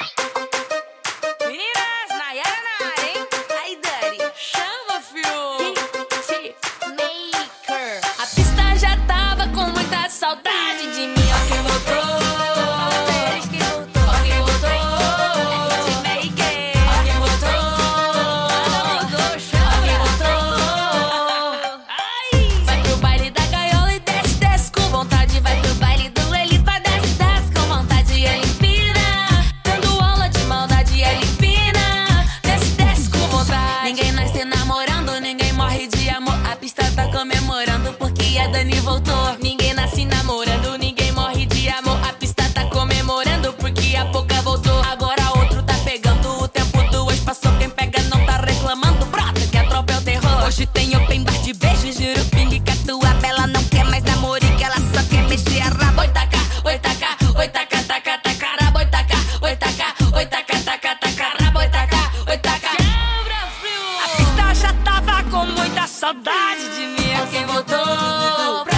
Bye. Você tá comemorando porque a Dani voltou. Saudade de mim é quem voltou.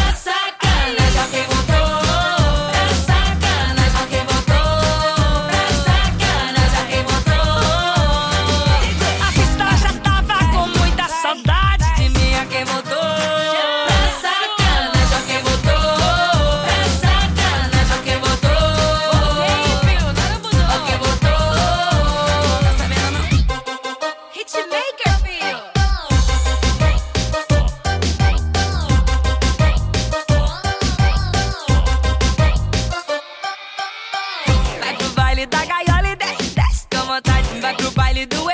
you do it.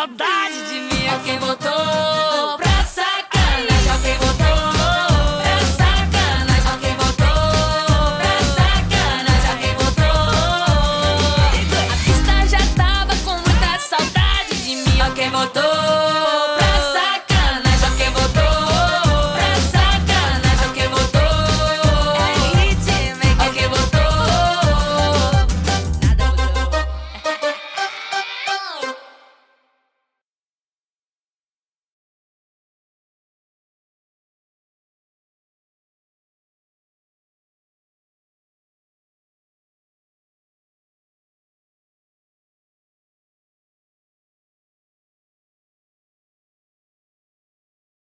saudade